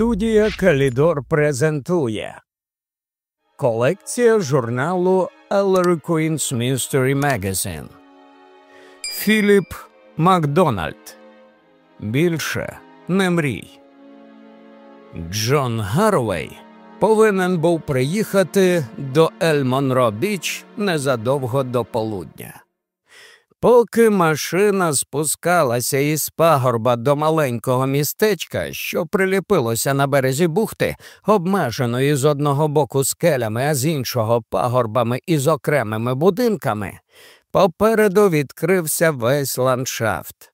Студія Калідор презентує Колекція журналу Ellery Queen's Mystery Magazine Філіп Макдональд Більше не мрій. Джон Гарвей повинен був приїхати до Ель Монро Біч незадовго до полудня. Поки машина спускалася із пагорба до маленького містечка, що приліпилося на березі бухти, обмеженої з одного боку скелями, а з іншого пагорбами із окремими будинками, попереду відкрився весь ландшафт.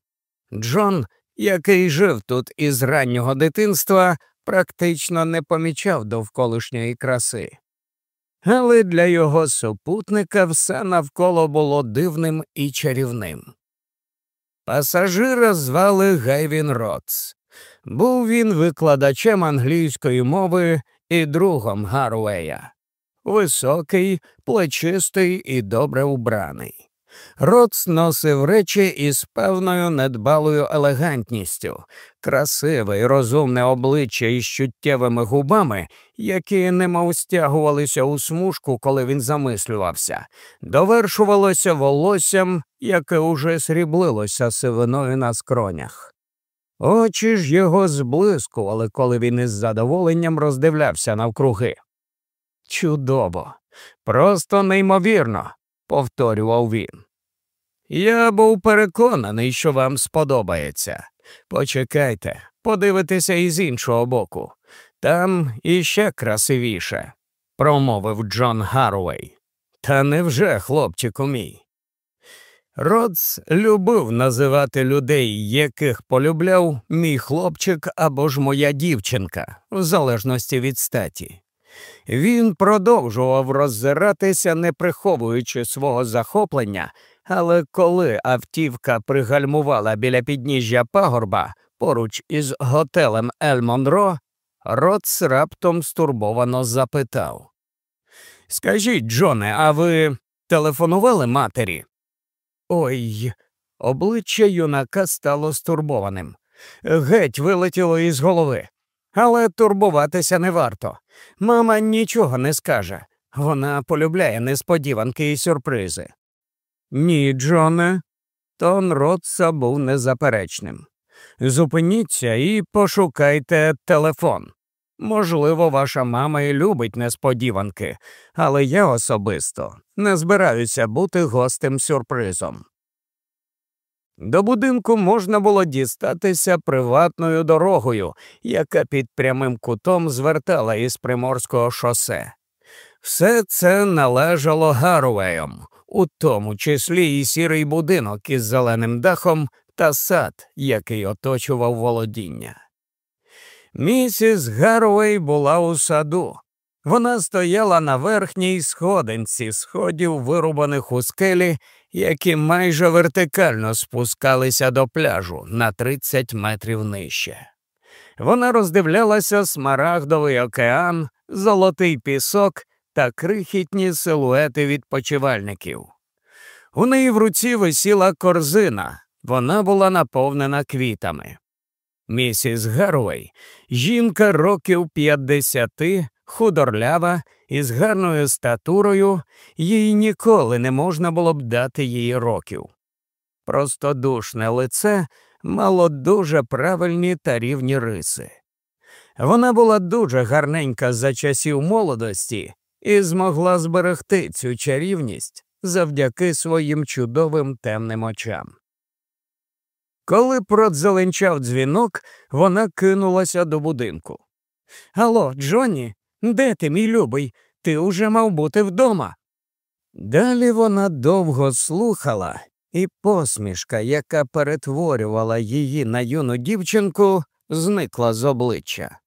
Джон, який жив тут із раннього дитинства, практично не помічав довколишньої краси але для його супутника все навколо було дивним і чарівним. Пасажира звали Гевін Ротс. Був він викладачем англійської мови і другом Гарвея. Високий, плечистий і добре убраний. Роц носив речі із певною недбалою елегантністю, красиве й розумне обличчя із чуттєвими губами, які немов стягувалися у смужку, коли він замислювався, довершувалося волоссям, яке уже сріблилося сивиною на скронях. Очі ж його зблискували, коли він із задоволенням роздивлявся навкруги. Чудово, просто неймовірно, повторював він. Я був переконаний, що вам сподобається. Почекайте, подивитися із іншого боку. Там іще красивіше, промовив Джон Гарвей. Та невже, хлопчику мій? Родс любив називати людей, яких полюбляв мій хлопчик або ж моя дівчинка, в залежності від статі. Він продовжував роззиратися, не приховуючи свого захоплення, але коли автівка пригальмувала біля підніжжя пагорба поруч із готелем Ель Монро, Родс раптом стурбовано запитав Скажіть, Джоне, а ви телефонували матері? Ой, обличчя юнака стало стурбованим. Геть вилетіло із голови. Але турбуватися не варто. Мама нічого не скаже. Вона полюбляє несподіванки і сюрпризи. Ні, Джоне, тон Ротса був незаперечним. Зупиніться і пошукайте телефон. Можливо, ваша мама і любить несподіванки, але я особисто не збираюся бути гостем сюрпризом. До будинку можна було дістатися приватною дорогою, яка під прямим кутом звертала із приморського шосе. Все це належало Гарвеям, у тому числі і сірий будинок із зеленим дахом та сад, який оточував володіння. Місіс Гарвей була у саду. Вона стояла на верхній сходинці сходів, вирубаних у скелі, які майже вертикально спускалися до пляжу на 30 метрів нижче. Вона роздивлялася смарагдовий океан, золотий пісок та крихітні силуети відпочивальників. У неї в руці висіла корзина, вона була наповнена квітами. Місіс Гарвей, жінка років п'ятдесяти, худорлява, із гарною статурою, їй ніколи не можна було б дати їй років. Простодушне лице мало дуже правильні та рівні риси. Вона була дуже гарненька за часів молодості і змогла зберегти цю чарівність завдяки своїм чудовим темним очам. Коли продзеленчав дзвінок, вона кинулася до будинку. Алло, Джонні, де ти, мій любий? Ти уже мав бути вдома. Далі вона довго слухала, і посмішка, яка перетворювала її на юну дівчинку, зникла з обличчя.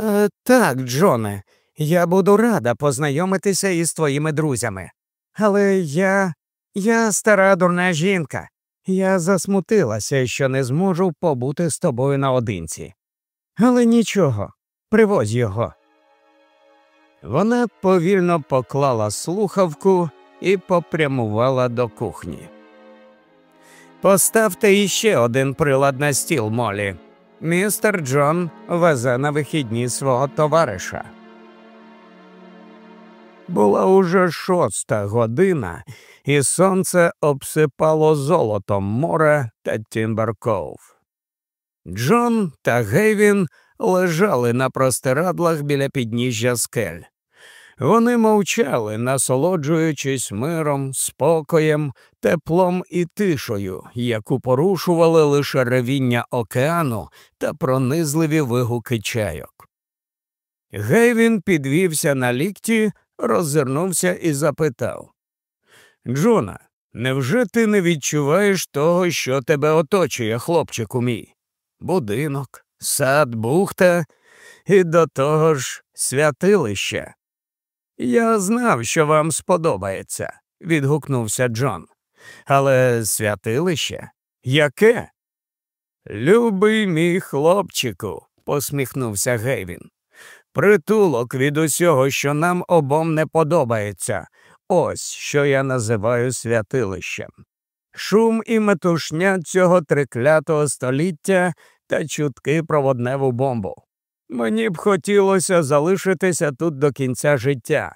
«Е, Так, Джоне, я буду рада познайомитися із твоїми друзями. Але я. я стара дурна жінка. Я засмутилася, що не зможу побути з тобою наодинці. Але нічого, привозь його. Вона повільно поклала слухавку і попрямувала до кухні. Поставте іще один прилад на стіл, Молі, Містер Джон везе на вихідні свого товариша. Була уже шоста година, і сонце обсипало золотом море та Тімберков. Джон та Гейвін лежали на простирадлах біля підніжжя скель. Вони мовчали, насолоджуючись миром, спокоєм, теплом і тишою, яку порушували лише ревіння океану та пронизливі вигуки чайок. Гейвін підвівся на лікті, роззирнувся і запитав Джона, невже ти не відчуваєш того, що тебе оточує, хлопчику мій? Будинок, сад, бухта і до того ж святилище. Я знав, що вам сподобається, відгукнувся Джон. Але святилище яке? Любий мій хлопчику, посміхнувся Гейвін. Притулок від усього, що нам обом не подобається. Ось що я називаю святилищем. Шум і метушня цього триклятого століття та чутки про водневу бомбу. Мені б хотілося залишитися тут до кінця життя.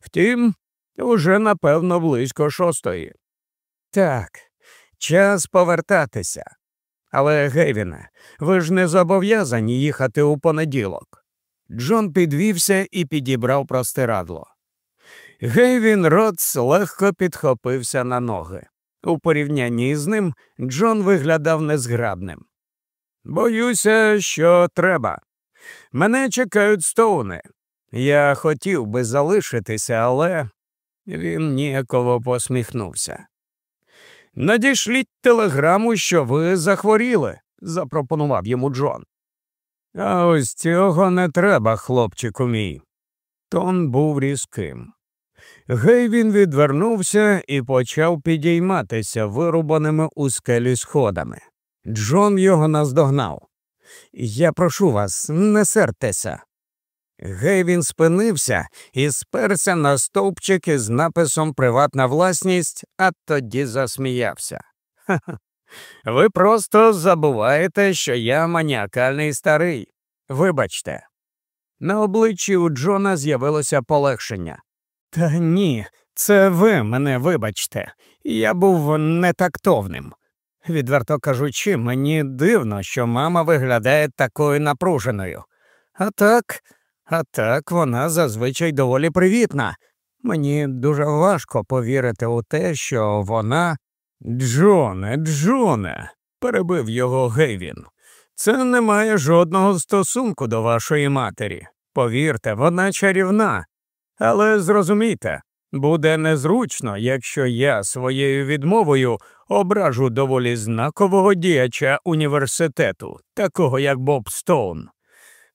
Втім, уже напевно близько шостої. Так, час повертатися. Але, Гейвіне, ви ж не зобов'язані їхати у понеділок. Джон підвівся і підібрав простирадло. Гейвін Ротс легко підхопився на ноги. У порівнянні з ним Джон виглядав незграбним. Боюся, що треба. Мене чекають стоуни. Я хотів би залишитися, але він ніяково посміхнувся. Надішліть телеграму, що ви захворіли, запропонував йому Джон. А ось цього не треба, хлопчику мій. Тон був різким. Гейвін відвернувся і почав підійматися вирубаними у скелі сходами. Джон його наздогнав. Я прошу вас, не сертеся. Гейвін спинився і сперся на стовпчик із написом Приватна власність, а тоді засміявся. Ха-ха. Ви просто забуваєте, що я маніакальний старий. Вибачте. На обличчі у Джона з'явилося полегшення. Та ні, це ви мене вибачте. Я був нетактовним. Відверто кажучи, мені дивно, що мама виглядає такою напруженою. А так, а так вона зазвичай доволі привітна. Мені дуже важко повірити у те, що вона. Джоне, Джоне, перебив його Гейвін. Це не має жодного стосунку до вашої матері. Повірте, вона чарівна. Але зрозумійте, буде незручно, якщо я своєю відмовою ображу доволі знакового діяча університету, такого як Боб Стоун.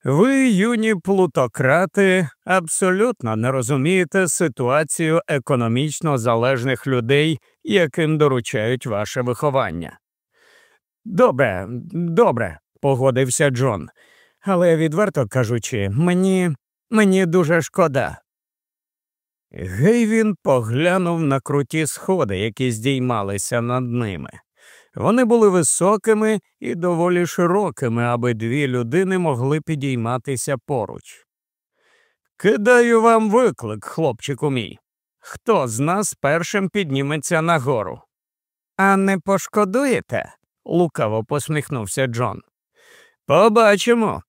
Ви, юні плутократи, абсолютно не розумієте ситуацію економічно залежних людей, яким доручають ваше виховання. Добре, добре, погодився Джон, але відверто кажучи, мені, мені дуже шкода. Гейвін поглянув на круті сходи, які здіймалися над ними. Вони були високими і доволі широкими, аби дві людини могли підійматися поруч. Кидаю вам виклик, хлопчику мій. Хто з нас першим підніметься нагору? А не пошкодуєте? лукаво посміхнувся Джон. Побачимо.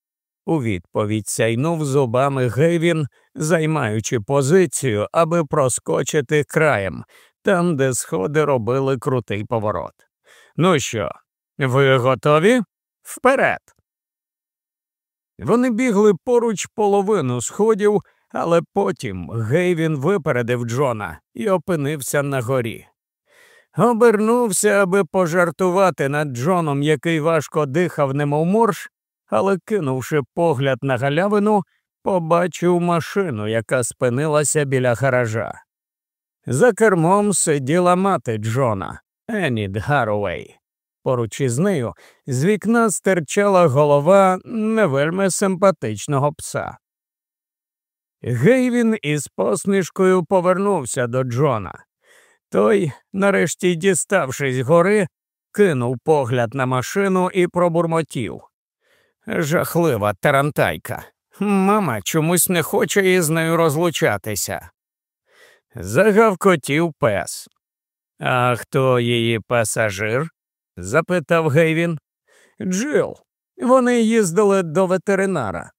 У відповідь сяйнув зубами Гейвін, займаючи позицію, аби проскочити краєм, там, де сходи робили крутий поворот. Ну що, ви готові? Вперед. Вони бігли поруч половину сходів, але потім Гейвін випередив Джона і опинився на горі. Обернувся, аби пожартувати над Джоном, який важко дихав, немов морж, але, кинувши погляд на галявину, побачив машину, яка спинилася біля гаража. За кермом сиділа мати Джона, Енід Гаровей. Поруч із нею з вікна стирчала голова не вельми симпатичного пса. Гейвін із посмішкою повернувся до Джона. Той, нарешті діставшись гори, кинув погляд на машину і пробурмотів. Жахлива тарантайка. Мама чомусь не хоче із нею розлучатися. Загавкотів пес. А хто її пасажир? запитав Гейвін. Джил. Вони їздили до ветеринара.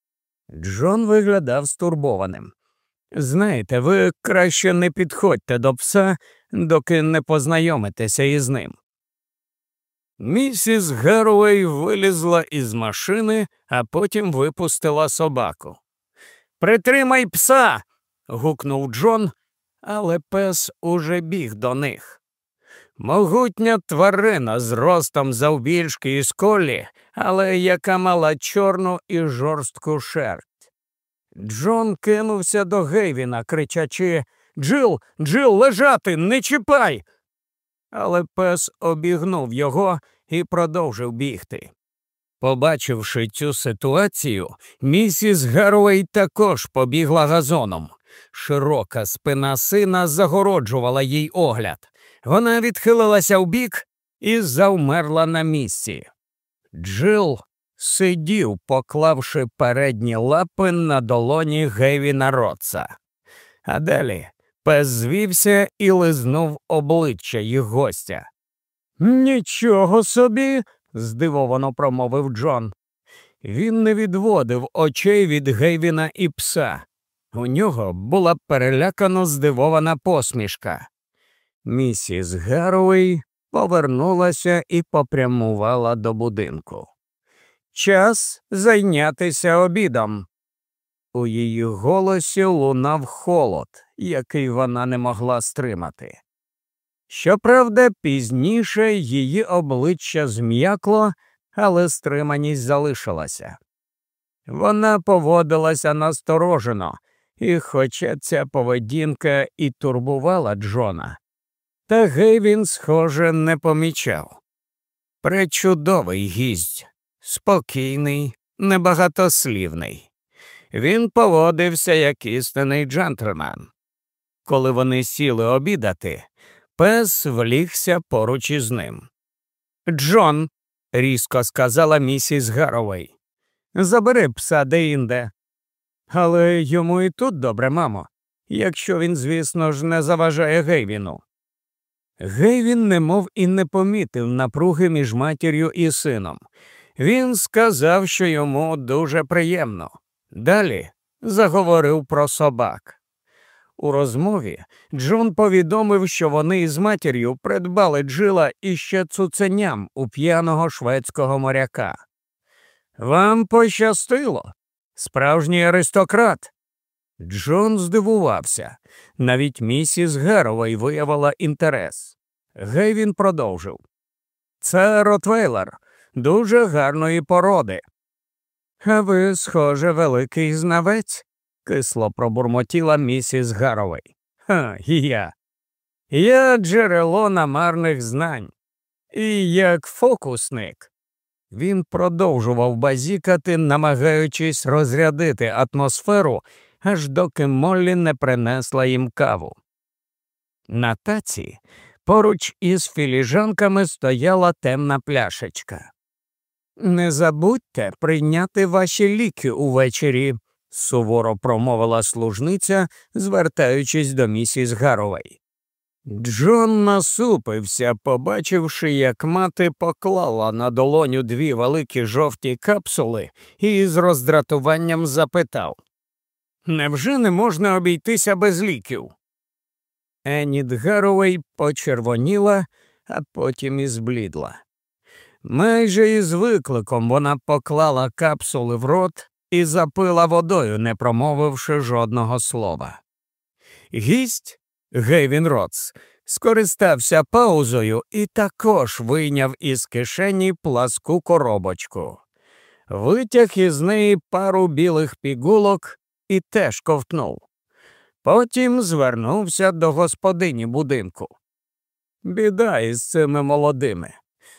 Джон виглядав стурбованим. Знаєте, ви краще не підходьте до пса, доки не познайомитеся із ним. Місіс Геруей вилізла із машини, а потім випустила собаку. Притримай пса. гукнув Джон, але пес уже біг до них. Могутня тварина з ростом завбільшки і сколі, але яка мала чорну і жорстку шерсть. Джон кинувся до Гейвіна, кричачи Джил, Джил, лежати, не чіпай. Але пес обігнув його і продовжив бігти. Побачивши цю ситуацію, місіс Гарвей також побігла газоном. Широка спина сина загороджувала їй огляд. Вона відхилилася вбік і завмерла на місці. Джил сидів, поклавши передні лапи на долоні Гевіна Ротса. А далі пес звівся і лизнув обличчя їх гостя. Нічого собі, здивовано промовив Джон. Він не відводив очей від Гейвіна і пса. У нього була перелякано здивована посмішка. Місіс Гаруей повернулася і попрямувала до будинку. Час зайнятися обідом. У її голосі лунав холод, який вона не могла стримати. Щоправда, пізніше її обличчя зм'якло, але стриманість залишилася. Вона поводилася насторожено, і, хоча ця поведінка і турбувала Джона, та Гейвін, схоже, не помічав. Пречудовий гість, спокійний, небагатослівний. Він поводився як істинний джентльмен. Коли вони сіли обідати, пес влігся поруч із ним. Джон, різко сказала місіс Гаровей, забери пса деінде. Але йому і тут добре, мамо, якщо він, звісно ж, не заважає Гейвіну. Гейвін немов і не помітив напруги між матір'ю і сином. Він сказав, що йому дуже приємно. Далі заговорив про собак. У розмові Джон повідомив, що вони із матір'ю придбали джила іще цуценям у п'яного шведського моряка. Вам пощастило, справжній аристократ. Джон здивувався. Навіть місіс Геровой виявила інтерес. Гейвін продовжив. Це Ротвейлер, дуже гарної породи. А ви, схоже, великий знавець, кисло пробурмотіла місіс Гаровей. Ха, я. Я джерело намарних знань. І як фокусник. Він продовжував базікати, намагаючись розрядити атмосферу, аж доки Моллі не принесла їм каву. На таці поруч із філіжанками стояла темна пляшечка. Не забудьте прийняти ваші ліки увечері, суворо промовила служниця, звертаючись до місіс Гаровей. Джон насупився, побачивши, як мати поклала на долоню дві великі жовті капсули і з роздратуванням запитав Невже не можна обійтися без ліків? Еніт Гаровей почервоніла, а потім і зблідла. Майже із викликом вона поклала капсули в рот і запила водою, не промовивши жодного слова. Гість Гейвін Ротс скористався паузою і також вийняв із кишені пласку коробочку. Витяг із неї пару білих пігулок і теж ковтнув. Потім звернувся до господині будинку. Біда із цими молодими.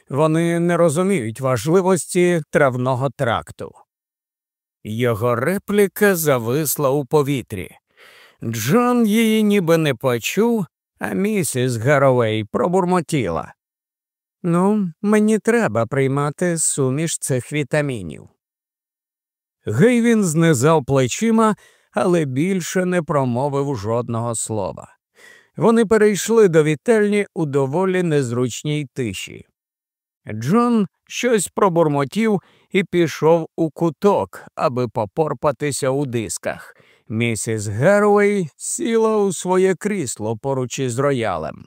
Вони не розуміють важливості травного тракту. Його репліка зависла у повітрі. Джон її ніби не почув, а місіс Гаровей пробурмотіла. Ну, мені треба приймати суміш цих вітамінів. Гейвін знизав плечима, але більше не промовив жодного слова. Вони перейшли до вітельні у доволі незручній тиші. Джон щось пробурмотів і пішов у куток, аби попорпатися у дисках. Місіс Геруей сіла у своє крісло поруч із роялем.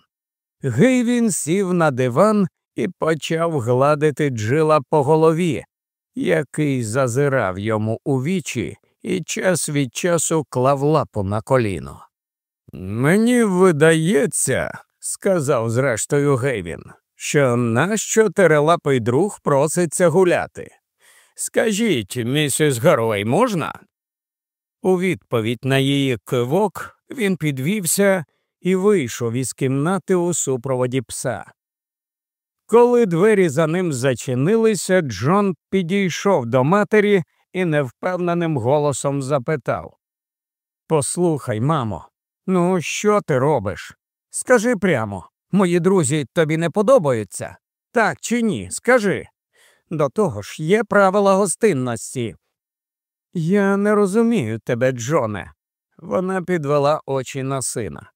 Гейвін сів на диван і почав гладити джила по голові, який зазирав йому у вічі і час від часу клав лапу на коліно. Мені видається, сказав зрештою Гейвін, що наш чотирилапий друг проситься гуляти. Скажіть, місіс Гарвей, можна? У відповідь на її кивок він підвівся і вийшов із кімнати у супроводі пса. Коли двері за ним зачинилися, Джон підійшов до матері і невпевненим голосом запитав Послухай, мамо, ну що ти робиш? Скажи прямо, мої друзі тобі не подобаються? Так чи ні? Скажи. До того ж є правила гостинності. Я не розумію тебе, Джоне. Вона підвела очі на сина.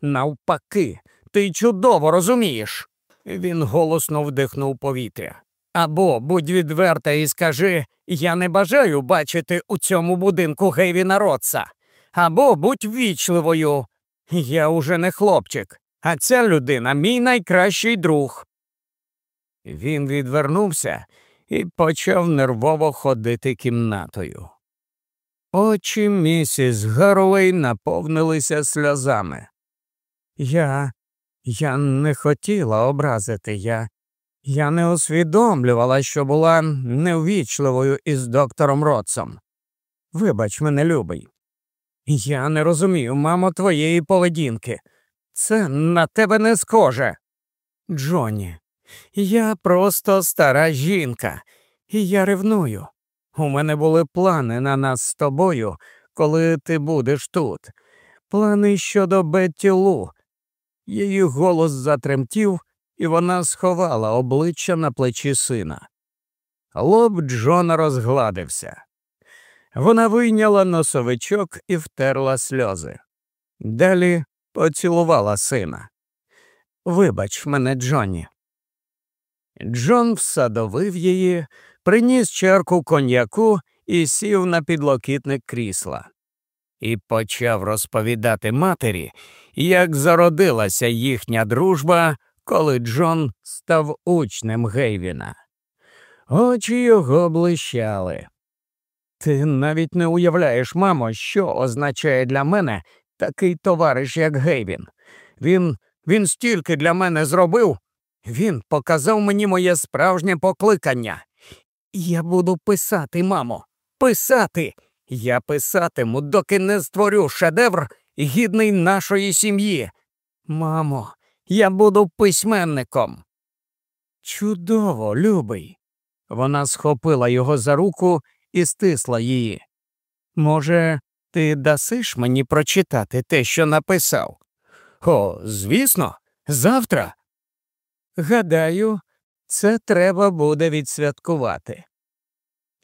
Навпаки, ти чудово розумієш. Він голосно вдихнув повітря. Або будь відверта і скажи я не бажаю бачити у цьому будинку Гейвіна Ротса. Або будь вічливою. Я уже не хлопчик, а ця людина мій найкращий друг. Він відвернувся і почав нервово ходити кімнатою. Очі місіс Гаровей наповнилися сльозами. Я я не хотіла образити я. Я не усвідомлювала, що була неввічливою із доктором Ротсом. Вибач мене, любий. Я не розумію, мамо, твоєї поведінки. Це на тебе не схоже. Джонні, я просто стара жінка, і я ревную. У мене були плани на нас з тобою, коли ти будеш тут. Плани щодо Бетті Лу. Її голос затремтів, і вона сховала обличчя на плечі сина. Лоб Джона розгладився. Вона вийняла носовичок і втерла сльози. Далі поцілувала сина. Вибач мене, Джонні. Джон всадовив її, приніс чарку коньяку і сів на підлокітник крісла. І почав розповідати матері, як зародилася їхня дружба, коли Джон став учнем Гейвіна. Очі його блищали. Ти навіть не уявляєш, мамо, що означає для мене такий товариш, як Гейвін. Він він стільки для мене зробив, він показав мені моє справжнє покликання. Я буду писати, мамо, писати. Я писатиму, доки не створю шедевр, гідний нашої сім'ї. Мамо, я буду письменником. Чудово, любий. Вона схопила його за руку і стисла її. Може, ти дасиш мені прочитати те, що написав? О, звісно, завтра. Гадаю, це треба буде відсвяткувати.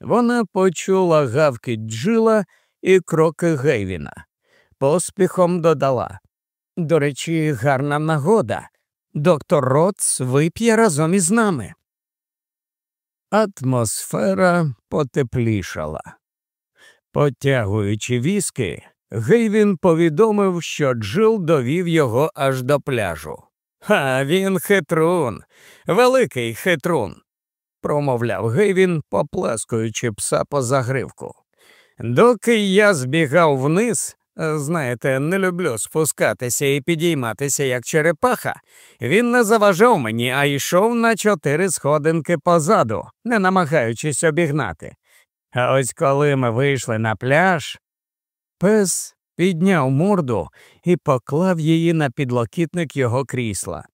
Вона почула гавки джила і кроки Гейвіна. Поспіхом додала До речі, гарна нагода. Доктор Ротс вип'є разом із нами. Атмосфера потеплішала. Потягуючи віски, Гейвін повідомив, що Джил довів його аж до пляжу. А він хитрун, великий хитрун, промовляв Гейвін, поплескуючи пса по загривку. Доки я збігав вниз, знаєте, не люблю спускатися і підійматися, як черепаха, він не заважав мені, а йшов на чотири сходинки позаду, не намагаючись обігнати. А ось коли ми вийшли на пляж, пес підняв морду і поклав її на підлокітник його крісла.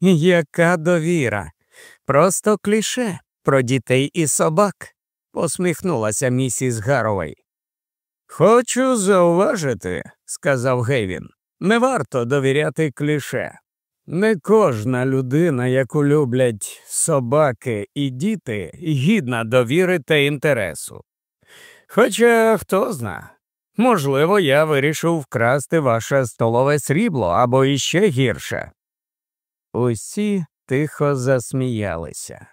Яка довіра! Просто кліше про дітей і собак, посміхнулася місіс Гаровей. Хочу зауважити, сказав Гейвін, не варто довіряти кліше. Не кожна людина, яку люблять собаки і діти, гідна довіри та інтересу. Хоча хто зна, можливо, я вирішив вкрасти ваше столове срібло або іще гірше. Усі тихо засміялися.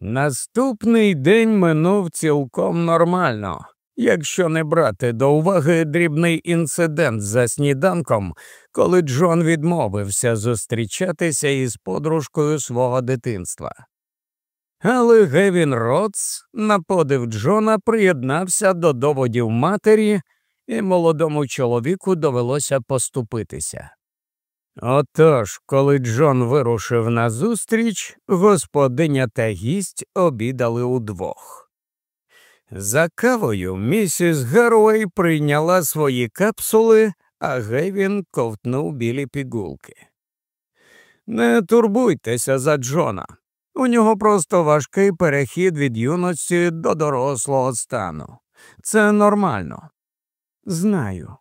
Наступний день минув цілком нормально, якщо не брати до уваги дрібний інцидент за сніданком, коли Джон відмовився зустрічатися із подружкою свого дитинства. Але Гевін Ротс, на подив Джона, приєднався до доводів матері, і молодому чоловіку довелося поступитися. Отож, коли Джон вирушив назустріч, господиня та гість обідали удвох. За кавою місіс Гаруей прийняла свої капсули, а Гевін ковтнув білі пігулки. Не турбуйтеся за Джона. У нього просто важкий перехід від юності до дорослого стану. Це нормально. Знаю.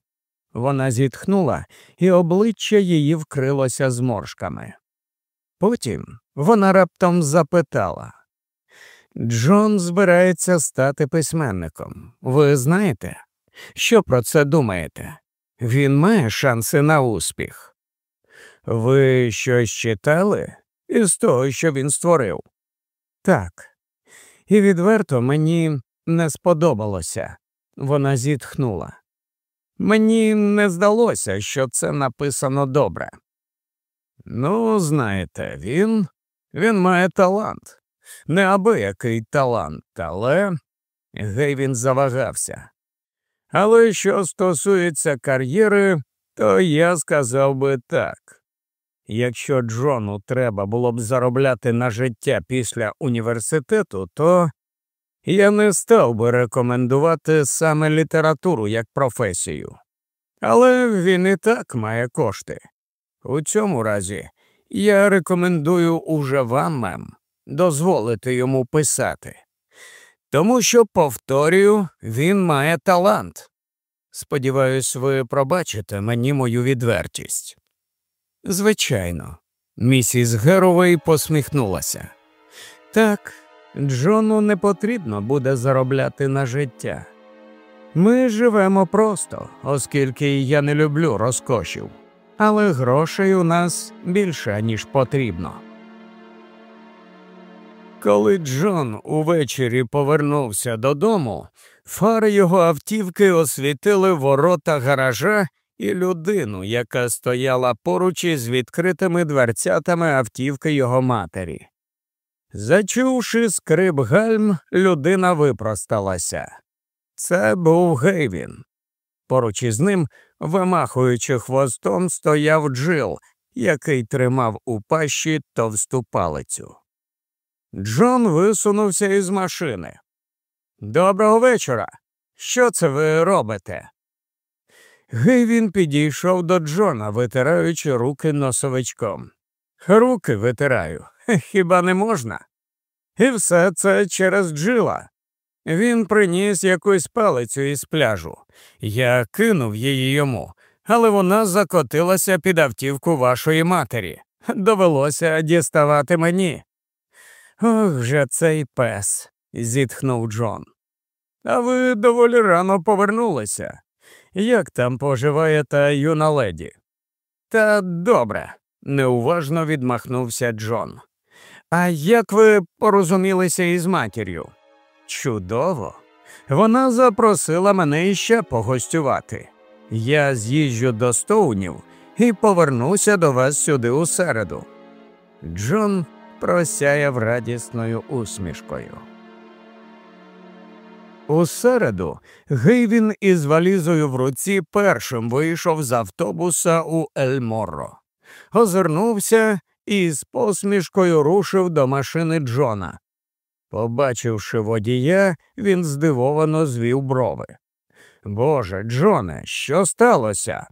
Вона зітхнула, і обличчя її вкрилося зморшками. Потім вона раптом запитала Джон збирається стати письменником. Ви знаєте? Що про це думаєте? Він має шанси на успіх. Ви щось читали із того, що він створив? Так. І відверто мені не сподобалося. Вона зітхнула. Мені не здалося, що це написано добре. Ну, знаєте, він він має талант, неабиякий талант, але гей він завагався. Але що стосується кар'єри, то я сказав би так якщо Джону треба було б заробляти на життя після університету, то я не став би рекомендувати саме літературу як професію. Але він і так має кошти. У цьому разі я рекомендую уже вам, мем, дозволити йому писати. Тому що, повторюю, він має талант. Сподіваюсь, ви пробачите мені мою відвертість. Звичайно, місіс Геровей посміхнулася. Так, Джону не потрібно буде заробляти на життя. Ми живемо просто, оскільки я не люблю розкошів, але грошей у нас більше, ніж потрібно. Коли Джон увечері повернувся додому, фари його автівки освітили ворота гаража і людину, яка стояла поруч із відкритими дверцятами автівки його матері. Зачувши скрип гальм, людина випросталася. Це був Гейвін. Поруч із ним, вимахуючи хвостом, стояв Джил, який тримав у пащі товсту палицю. Джон висунувся із машини. Доброго вечора. Що це ви робите? Гейвін підійшов до Джона, витираючи руки носовичком. Руки витираю, хіба не можна? І все це через Джила. Він приніс якусь палицю із пляжу. Я кинув її йому, але вона закотилася під автівку вашої матері. Довелося діставати мені. Ох же цей пес, зітхнув Джон. А ви доволі рано повернулися. Як там поживає та юна леді? Та добре, неуважно відмахнувся Джон. А як ви порозумілися із матір'ю? Чудово. Вона запросила мене іще погостювати. Я з'їжджу до Стоунів і повернуся до вас сюди у середу. Джон просяяв радісною усмішкою. У середу Гейвін із валізою в руці першим вийшов з автобуса у Ельморро, озирнувся і з посмішкою рушив до машини Джона. Побачивши водія, він здивовано звів брови. Боже, Джоне, що сталося?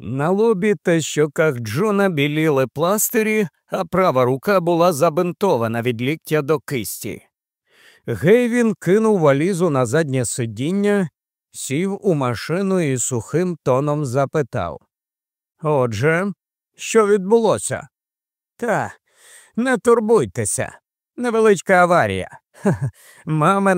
На лобі та щоках Джона біліли пластирі, а права рука була забинтована від ліктя до кисті. Гейвін кинув валізу на заднє сидіння, сів у машину і сухим тоном запитав Отже, що відбулося? Та, не турбуйтеся, невеличка аварія. Мама